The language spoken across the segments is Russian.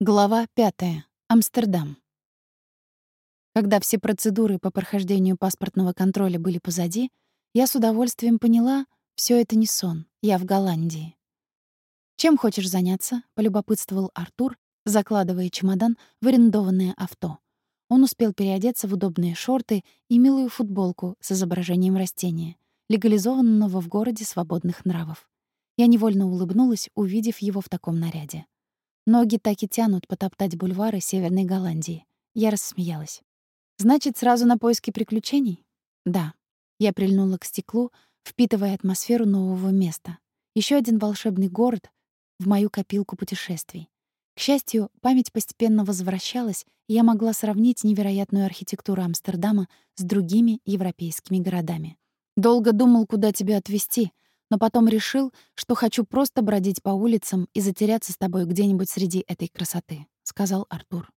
Глава 5. Амстердам. Когда все процедуры по прохождению паспортного контроля были позади, я с удовольствием поняла, все это не сон, я в Голландии. «Чем хочешь заняться?» — полюбопытствовал Артур, закладывая чемодан в арендованное авто. Он успел переодеться в удобные шорты и милую футболку с изображением растения, легализованного в городе свободных нравов. Я невольно улыбнулась, увидев его в таком наряде. Ноги так и тянут потоптать бульвары Северной Голландии. Я рассмеялась. «Значит, сразу на поиски приключений?» «Да». Я прильнула к стеклу, впитывая атмосферу нового места. Еще один волшебный город в мою копилку путешествий. К счастью, память постепенно возвращалась, и я могла сравнить невероятную архитектуру Амстердама с другими европейскими городами. «Долго думал, куда тебя отвезти», но потом решил, что хочу просто бродить по улицам и затеряться с тобой где-нибудь среди этой красоты», — сказал Артур.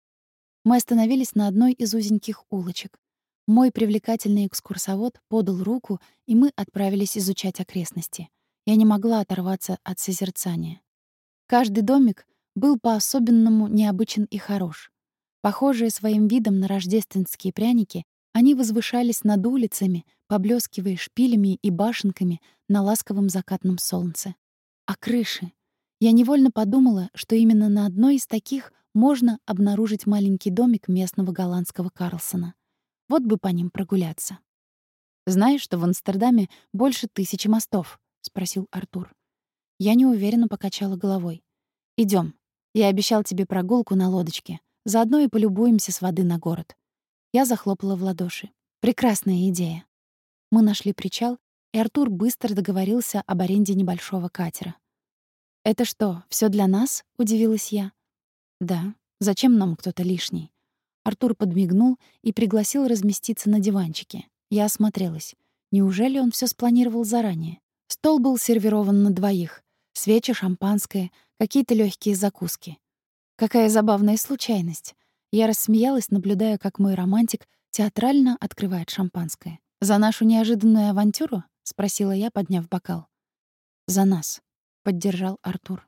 Мы остановились на одной из узеньких улочек. Мой привлекательный экскурсовод подал руку, и мы отправились изучать окрестности. Я не могла оторваться от созерцания. Каждый домик был по-особенному необычен и хорош. Похожие своим видом на рождественские пряники, они возвышались над улицами, поблескивая шпилями и башенками на ласковом закатном солнце. А крыши? Я невольно подумала, что именно на одной из таких можно обнаружить маленький домик местного голландского Карлсона. Вот бы по ним прогуляться. «Знаешь, что в Амстердаме больше тысячи мостов?» — спросил Артур. Я неуверенно покачала головой. Идем. Я обещал тебе прогулку на лодочке. Заодно и полюбуемся с воды на город». Я захлопала в ладоши. «Прекрасная идея». Мы нашли причал, и Артур быстро договорился об аренде небольшого катера. «Это что, все для нас?» — удивилась я. «Да. Зачем нам кто-то лишний?» Артур подмигнул и пригласил разместиться на диванчике. Я осмотрелась. Неужели он все спланировал заранее? Стол был сервирован на двоих. Свечи, шампанское, какие-то легкие закуски. Какая забавная случайность. Я рассмеялась, наблюдая, как мой романтик театрально открывает шампанское. «За нашу неожиданную авантюру?» — спросила я, подняв бокал. «За нас», — поддержал Артур.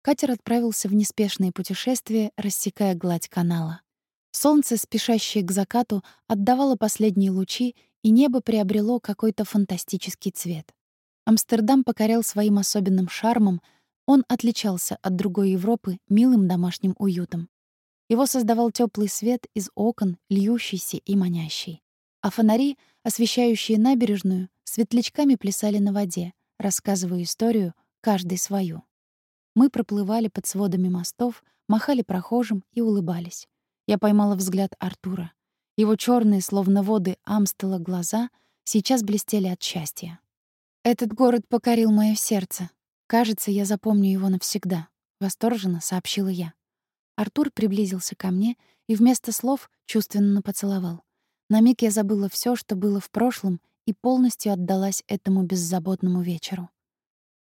Катер отправился в неспешное путешествие, рассекая гладь канала. Солнце, спешащее к закату, отдавало последние лучи, и небо приобрело какой-то фантастический цвет. Амстердам покорял своим особенным шармом, он отличался от другой Европы милым домашним уютом. Его создавал теплый свет из окон, льющийся и манящий. А фонари — освещающие набережную, светлячками плясали на воде, рассказывая историю, каждый свою. Мы проплывали под сводами мостов, махали прохожим и улыбались. Я поймала взгляд Артура. Его черные, словно воды Амстела, глаза сейчас блестели от счастья. «Этот город покорил мое сердце. Кажется, я запомню его навсегда», — восторженно сообщила я. Артур приблизился ко мне и вместо слов чувственно поцеловал. На миг я забыла все, что было в прошлом, и полностью отдалась этому беззаботному вечеру.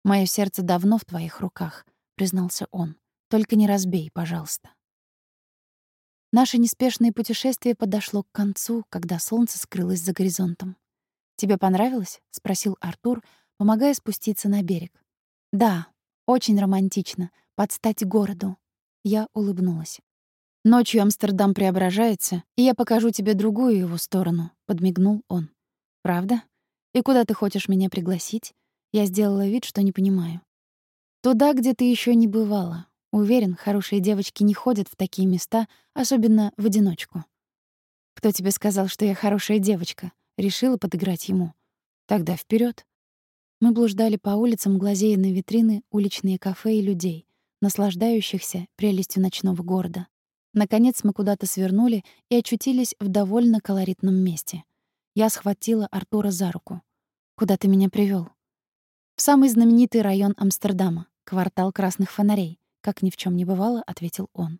«Моё сердце давно в твоих руках», — признался он. «Только не разбей, пожалуйста». Наше неспешное путешествие подошло к концу, когда солнце скрылось за горизонтом. «Тебе понравилось?» — спросил Артур, помогая спуститься на берег. «Да, очень романтично. Под стать городу». Я улыбнулась. Ночью Амстердам преображается, и я покажу тебе другую его сторону», — подмигнул он. «Правда? И куда ты хочешь меня пригласить?» Я сделала вид, что не понимаю. «Туда, где ты еще не бывала. Уверен, хорошие девочки не ходят в такие места, особенно в одиночку». «Кто тебе сказал, что я хорошая девочка?» Решила подыграть ему. «Тогда вперед. Мы блуждали по улицам, глазея на витрины, уличные кафе и людей, наслаждающихся прелестью ночного города. Наконец мы куда-то свернули и очутились в довольно колоритном месте. Я схватила Артура за руку. «Куда ты меня привел? «В самый знаменитый район Амстердама, квартал красных фонарей», как ни в чем не бывало, ответил он.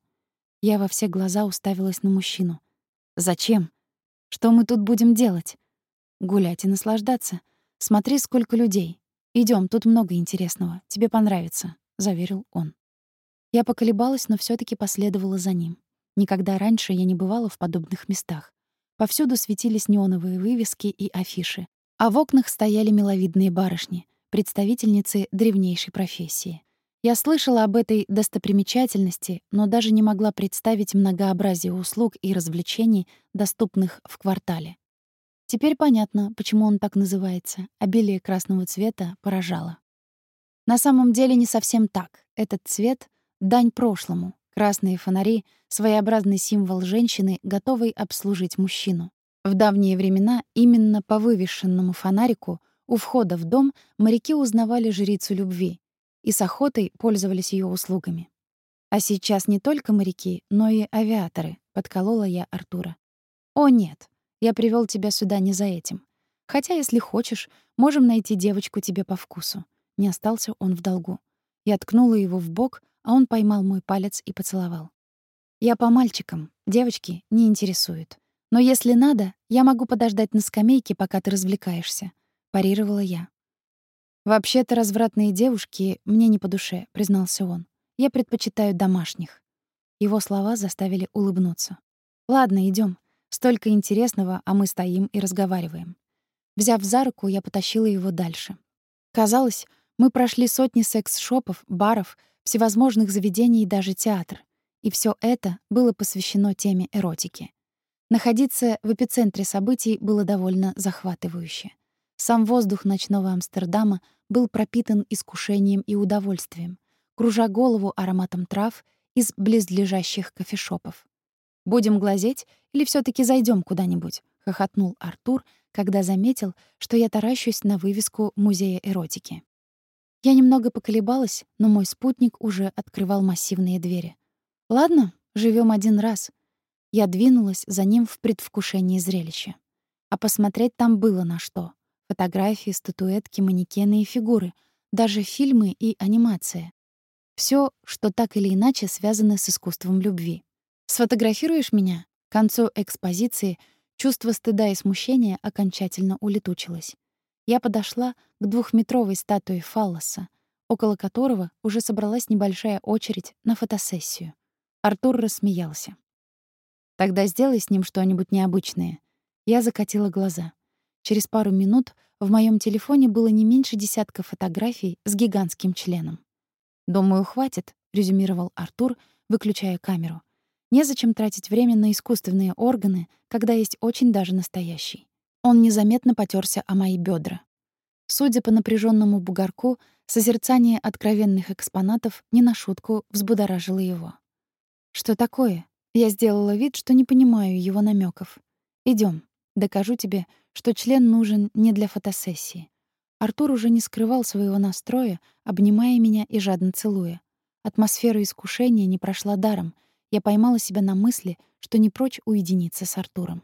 Я во все глаза уставилась на мужчину. «Зачем? Что мы тут будем делать?» «Гулять и наслаждаться. Смотри, сколько людей. Идем, тут много интересного. Тебе понравится», — заверил он. Я поколебалась, но все таки последовала за ним. Никогда раньше я не бывала в подобных местах. Повсюду светились неоновые вывески и афиши, а в окнах стояли миловидные барышни, представительницы древнейшей профессии. Я слышала об этой достопримечательности, но даже не могла представить многообразие услуг и развлечений, доступных в квартале. Теперь понятно, почему он так называется. Обилие красного цвета поражало. На самом деле не совсем так. Этот цвет — дань прошлому. Красные фонари — своеобразный символ женщины, готовой обслужить мужчину. В давние времена именно по вывешенному фонарику у входа в дом моряки узнавали жрицу любви, и с охотой пользовались ее услугами. А сейчас не только моряки, но и авиаторы, подколола я Артура. О нет, я привел тебя сюда не за этим. Хотя, если хочешь, можем найти девочку тебе по вкусу. Не остался он в долгу. Я ткнула его в бок, а он поймал мой палец и поцеловал. Я по мальчикам, девочки не интересуют. Но если надо, я могу подождать на скамейке, пока ты развлекаешься, парировала я. «Вообще-то развратные девушки мне не по душе», — признался он. «Я предпочитаю домашних». Его слова заставили улыбнуться. «Ладно, идем. Столько интересного, а мы стоим и разговариваем». Взяв за руку, я потащила его дальше. Казалось, мы прошли сотни секс-шопов, баров, всевозможных заведений и даже театр. И все это было посвящено теме эротики. Находиться в эпицентре событий было довольно захватывающе. Сам воздух ночного Амстердама был пропитан искушением и удовольствием, кружа голову ароматом трав из близлежащих кофешопов. «Будем глазеть или все таки зайдем куда-нибудь?» — хохотнул Артур, когда заметил, что я таращусь на вывеску Музея эротики. Я немного поколебалась, но мой спутник уже открывал массивные двери. «Ладно, живем один раз». Я двинулась за ним в предвкушении зрелища. А посмотреть там было на что. Фотографии, статуэтки, манекены и фигуры, даже фильмы и анимация. Все, что так или иначе связано с искусством любви. «Сфотографируешь меня?» К концу экспозиции чувство стыда и смущения окончательно улетучилось. Я подошла к двухметровой статуе фаллоса, около которого уже собралась небольшая очередь на фотосессию. Артур рассмеялся. «Тогда сделай с ним что-нибудь необычное». Я закатила глаза. Через пару минут в моем телефоне было не меньше десятка фотографий с гигантским членом. «Думаю, хватит», — резюмировал Артур, выключая камеру. «Незачем тратить время на искусственные органы, когда есть очень даже настоящий». Он незаметно потерся о мои бедра. Судя по напряженному бугорку, созерцание откровенных экспонатов не на шутку взбудоражило его. «Что такое?» Я сделала вид, что не понимаю его намеков. Идем. Докажу тебе, что член нужен не для фотосессии. Артур уже не скрывал своего настроя, обнимая меня и жадно целуя. Атмосфера искушения не прошла даром. Я поймала себя на мысли, что не прочь уединиться с Артуром.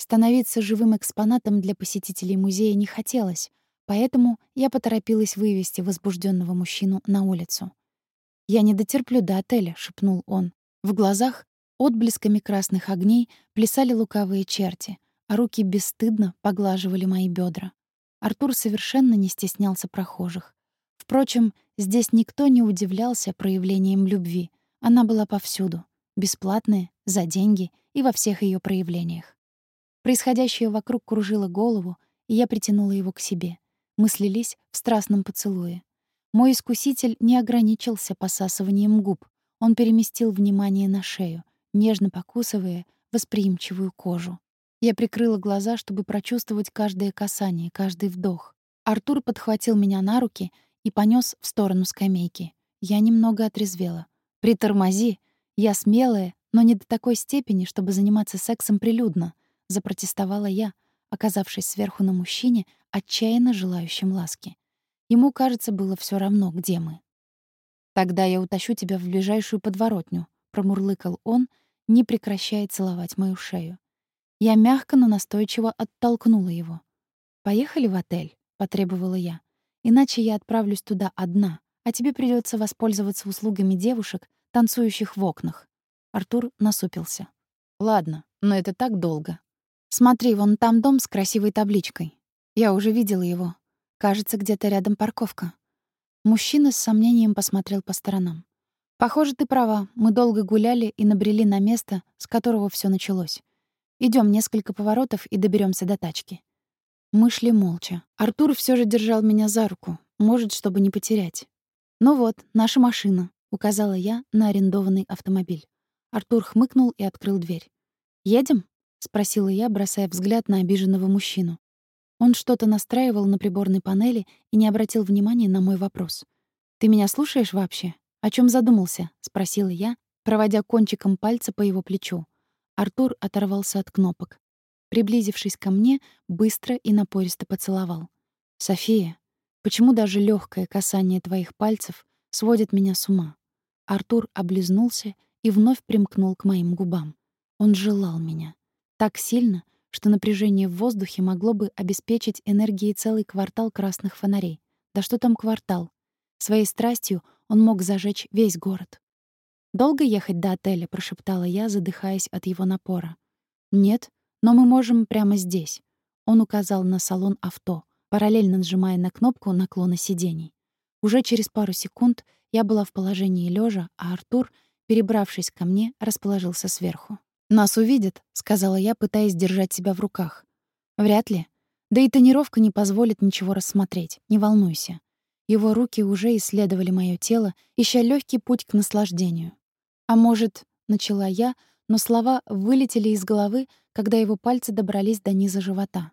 Становиться живым экспонатом для посетителей музея не хотелось, поэтому я поторопилась вывести возбужденного мужчину на улицу. «Я не дотерплю до отеля», — шепнул он. В глазах отблесками красных огней плясали лукавые черти — а руки бесстыдно поглаживали мои бедра. Артур совершенно не стеснялся прохожих. Впрочем, здесь никто не удивлялся проявлением любви. Она была повсюду, бесплатная, за деньги и во всех ее проявлениях. Происходящее вокруг кружило голову, и я притянула его к себе. Мы слились в страстном поцелуе. Мой искуситель не ограничился посасыванием губ. Он переместил внимание на шею, нежно покусывая восприимчивую кожу. Я прикрыла глаза, чтобы прочувствовать каждое касание, каждый вдох. Артур подхватил меня на руки и понёс в сторону скамейки. Я немного отрезвела. «Притормози! Я смелая, но не до такой степени, чтобы заниматься сексом прилюдно», — запротестовала я, оказавшись сверху на мужчине, отчаянно желающем ласки. Ему, кажется, было всё равно, где мы. «Тогда я утащу тебя в ближайшую подворотню», — промурлыкал он, не прекращая целовать мою шею. Я мягко, но настойчиво оттолкнула его. «Поехали в отель», — потребовала я. «Иначе я отправлюсь туда одна, а тебе придется воспользоваться услугами девушек, танцующих в окнах». Артур насупился. «Ладно, но это так долго. Смотри, вон там дом с красивой табличкой. Я уже видела его. Кажется, где-то рядом парковка». Мужчина с сомнением посмотрел по сторонам. «Похоже, ты права. Мы долго гуляли и набрели на место, с которого все началось. Идем несколько поворотов и доберемся до тачки. Мы шли молча. Артур все же держал меня за руку, может, чтобы не потерять. «Ну вот, наша машина», — указала я на арендованный автомобиль. Артур хмыкнул и открыл дверь. «Едем?» — спросила я, бросая взгляд на обиженного мужчину. Он что-то настраивал на приборной панели и не обратил внимания на мой вопрос. «Ты меня слушаешь вообще? О чем задумался?» — спросила я, проводя кончиком пальца по его плечу. Артур оторвался от кнопок. Приблизившись ко мне, быстро и напористо поцеловал. «София, почему даже легкое касание твоих пальцев сводит меня с ума?» Артур облизнулся и вновь примкнул к моим губам. Он желал меня. Так сильно, что напряжение в воздухе могло бы обеспечить энергией целый квартал красных фонарей. Да что там квартал? Своей страстью он мог зажечь весь город. «Долго ехать до отеля?» — прошептала я, задыхаясь от его напора. «Нет, но мы можем прямо здесь». Он указал на салон авто, параллельно нажимая на кнопку наклона сидений. Уже через пару секунд я была в положении лежа, а Артур, перебравшись ко мне, расположился сверху. «Нас увидят», — сказала я, пытаясь держать себя в руках. «Вряд ли. Да и тонировка не позволит ничего рассмотреть, не волнуйся». Его руки уже исследовали моё тело, ища легкий путь к наслаждению. «А может...» — начала я, но слова вылетели из головы, когда его пальцы добрались до низа живота.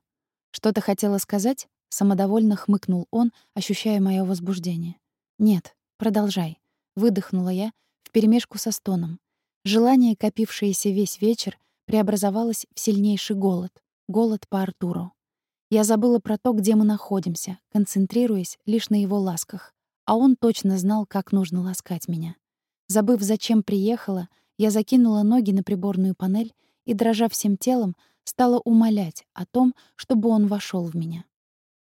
«Что-то хотела сказать?» — самодовольно хмыкнул он, ощущая моё возбуждение. «Нет, продолжай», — выдохнула я вперемешку со стоном. Желание, копившееся весь вечер, преобразовалось в сильнейший голод. Голод по Артуру. Я забыла про то, где мы находимся, концентрируясь лишь на его ласках. А он точно знал, как нужно ласкать меня. Забыв, зачем приехала, я закинула ноги на приборную панель и, дрожа всем телом, стала умолять о том, чтобы он вошел в меня.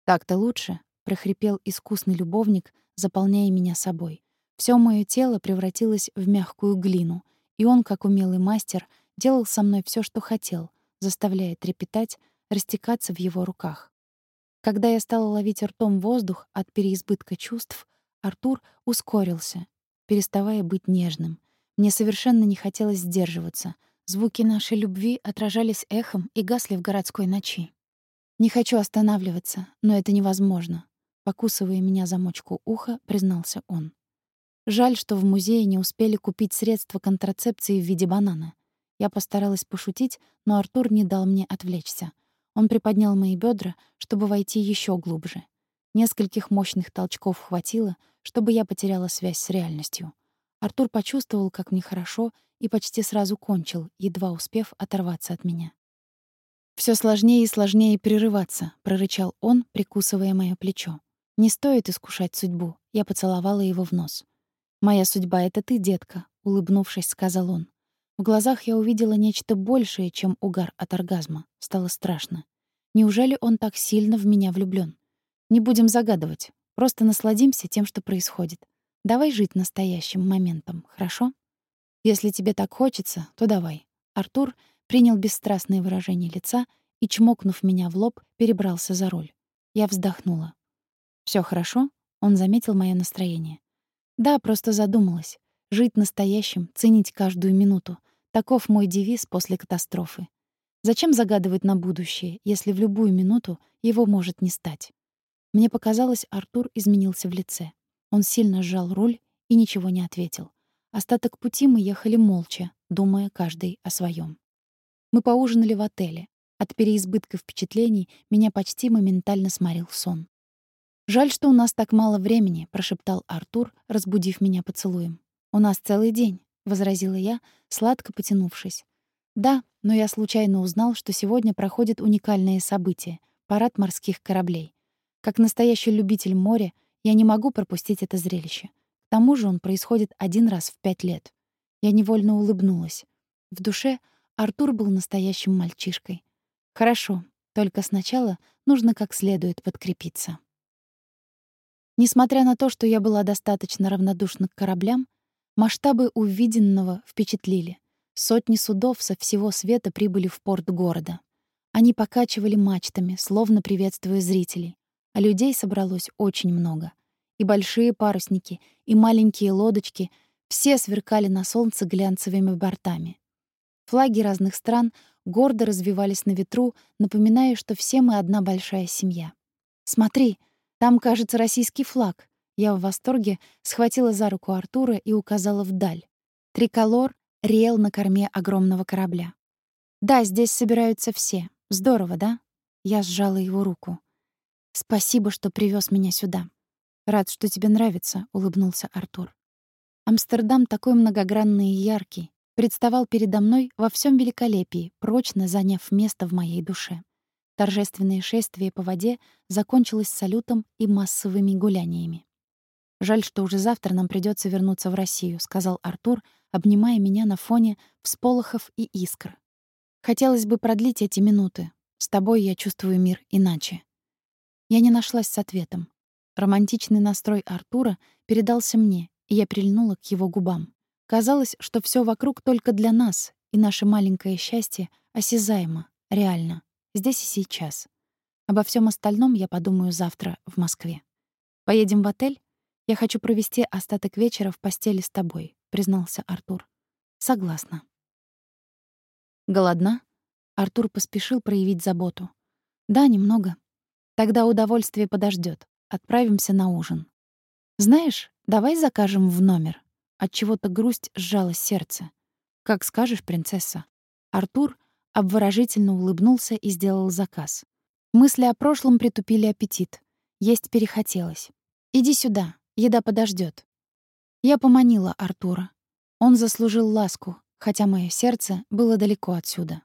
«Так-то лучше», — прохрипел искусный любовник, заполняя меня собой. Все мое тело превратилось в мягкую глину, и он, как умелый мастер, делал со мной все, что хотел, заставляя трепетать, растекаться в его руках. Когда я стала ловить ртом воздух от переизбытка чувств, Артур ускорился переставая быть нежным. Мне совершенно не хотелось сдерживаться. Звуки нашей любви отражались эхом и гасли в городской ночи. «Не хочу останавливаться, но это невозможно», — покусывая меня замочку уха, признался он. Жаль, что в музее не успели купить средства контрацепции в виде банана. Я постаралась пошутить, но Артур не дал мне отвлечься. Он приподнял мои бедра, чтобы войти еще глубже. Нескольких мощных толчков хватило, чтобы я потеряла связь с реальностью. Артур почувствовал, как мне хорошо, и почти сразу кончил, едва успев оторваться от меня. Все сложнее и сложнее прерываться», — прорычал он, прикусывая моё плечо. «Не стоит искушать судьбу». Я поцеловала его в нос. «Моя судьба — это ты, детка», — улыбнувшись, сказал он. В глазах я увидела нечто большее, чем угар от оргазма. Стало страшно. Неужели он так сильно в меня влюблён? Не будем загадывать. Просто насладимся тем, что происходит. Давай жить настоящим моментом, хорошо? Если тебе так хочется, то давай. Артур принял бесстрастное выражение лица и, чмокнув меня в лоб, перебрался за руль. Я вздохнула. Все хорошо?» Он заметил мое настроение. «Да, просто задумалась. Жить настоящим, ценить каждую минуту. Таков мой девиз после катастрофы. Зачем загадывать на будущее, если в любую минуту его может не стать?» Мне показалось, Артур изменился в лице. Он сильно сжал руль и ничего не ответил. Остаток пути мы ехали молча, думая каждый о своем. Мы поужинали в отеле. От переизбытка впечатлений меня почти моментально сморил сон. «Жаль, что у нас так мало времени», — прошептал Артур, разбудив меня поцелуем. «У нас целый день», — возразила я, сладко потянувшись. «Да, но я случайно узнал, что сегодня проходит уникальное событие — парад морских кораблей. Как настоящий любитель моря, я не могу пропустить это зрелище. К тому же он происходит один раз в пять лет. Я невольно улыбнулась. В душе Артур был настоящим мальчишкой. Хорошо, только сначала нужно как следует подкрепиться. Несмотря на то, что я была достаточно равнодушна к кораблям, масштабы увиденного впечатлили. Сотни судов со всего света прибыли в порт города. Они покачивали мачтами, словно приветствуя зрителей а людей собралось очень много. И большие парусники, и маленькие лодочки все сверкали на солнце глянцевыми бортами. Флаги разных стран гордо развивались на ветру, напоминая, что все мы одна большая семья. «Смотри, там, кажется, российский флаг». Я в восторге схватила за руку Артура и указала вдаль. Триколор рел на корме огромного корабля. «Да, здесь собираются все. Здорово, да?» Я сжала его руку. «Спасибо, что привез меня сюда. Рад, что тебе нравится», — улыбнулся Артур. Амстердам такой многогранный и яркий, представал передо мной во всем великолепии, прочно заняв место в моей душе. Торжественное шествие по воде закончилось салютом и массовыми гуляниями. «Жаль, что уже завтра нам придется вернуться в Россию», — сказал Артур, обнимая меня на фоне всполохов и искр. «Хотелось бы продлить эти минуты. С тобой я чувствую мир иначе». Я не нашлась с ответом. Романтичный настрой Артура передался мне, и я прильнула к его губам. Казалось, что все вокруг только для нас, и наше маленькое счастье осязаемо, реально, здесь и сейчас. Обо всем остальном я подумаю завтра в Москве. Поедем в отель? Я хочу провести остаток вечера в постели с тобой, признался Артур. Согласна. Голодна? Артур поспешил проявить заботу. Да, немного. Тогда удовольствие подождет. Отправимся на ужин. Знаешь, давай закажем в номер. От чего-то грусть сжала сердце. Как скажешь, принцесса. Артур обворожительно улыбнулся и сделал заказ. Мысли о прошлом притупили аппетит. Есть перехотелось. Иди сюда, еда подождет. Я поманила Артура. Он заслужил ласку, хотя мое сердце было далеко отсюда.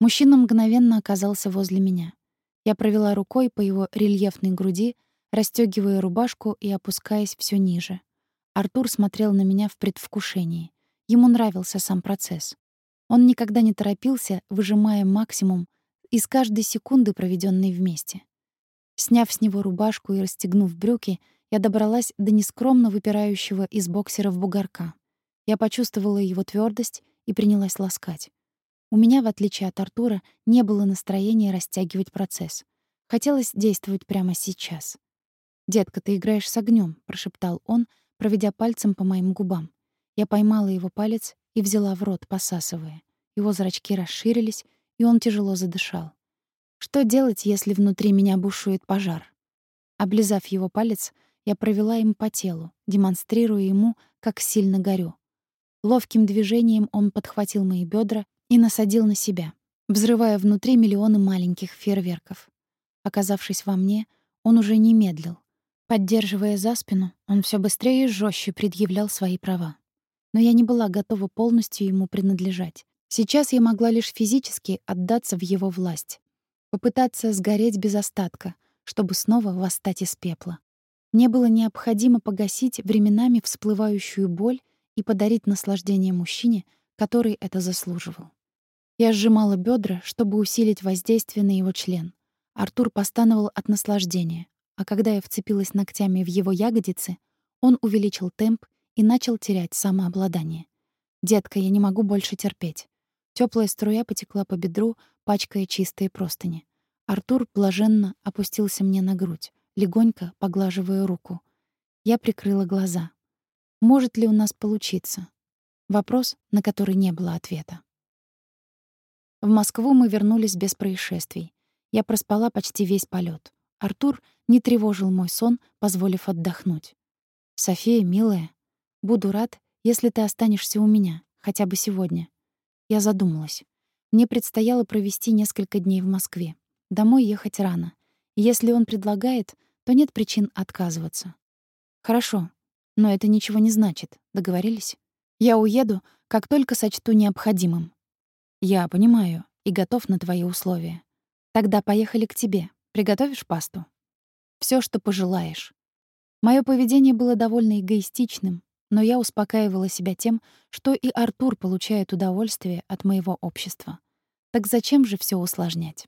Мужчина мгновенно оказался возле меня. Я провела рукой по его рельефной груди, расстегивая рубашку и опускаясь все ниже. Артур смотрел на меня в предвкушении. Ему нравился сам процесс. Он никогда не торопился, выжимая максимум из каждой секунды, проведенной вместе. Сняв с него рубашку и расстегнув брюки, я добралась до нескромно выпирающего из боксеров бугорка. Я почувствовала его твердость и принялась ласкать. У меня, в отличие от Артура, не было настроения растягивать процесс. Хотелось действовать прямо сейчас. «Детка, ты играешь с огнем, прошептал он, проведя пальцем по моим губам. Я поймала его палец и взяла в рот, посасывая. Его зрачки расширились, и он тяжело задышал. Что делать, если внутри меня бушует пожар? Облизав его палец, я провела им по телу, демонстрируя ему, как сильно горю. Ловким движением он подхватил мои бедра и насадил на себя, взрывая внутри миллионы маленьких фейерверков. Оказавшись во мне, он уже не медлил. Поддерживая за спину, он все быстрее и жестче предъявлял свои права. Но я не была готова полностью ему принадлежать. Сейчас я могла лишь физически отдаться в его власть. Попытаться сгореть без остатка, чтобы снова восстать из пепла. Мне было необходимо погасить временами всплывающую боль и подарить наслаждение мужчине, который это заслуживал. Я сжимала бедра, чтобы усилить воздействие на его член. Артур постановал от наслаждения, а когда я вцепилась ногтями в его ягодицы, он увеличил темп и начал терять самообладание. «Детка, я не могу больше терпеть». Теплая струя потекла по бедру, пачкая чистые простыни. Артур блаженно опустился мне на грудь, легонько поглаживая руку. Я прикрыла глаза. Может ли у нас получиться? Вопрос, на который не было ответа. В Москву мы вернулись без происшествий. Я проспала почти весь полет. Артур не тревожил мой сон, позволив отдохнуть. «София, милая, буду рад, если ты останешься у меня, хотя бы сегодня». Я задумалась. Мне предстояло провести несколько дней в Москве. Домой ехать рано. Если он предлагает, то нет причин отказываться. «Хорошо, но это ничего не значит. Договорились? Я уеду, как только сочту необходимым». «Я понимаю и готов на твои условия. Тогда поехали к тебе. Приготовишь пасту? Все, что пожелаешь. Мое поведение было довольно эгоистичным, но я успокаивала себя тем, что и Артур получает удовольствие от моего общества. Так зачем же все усложнять?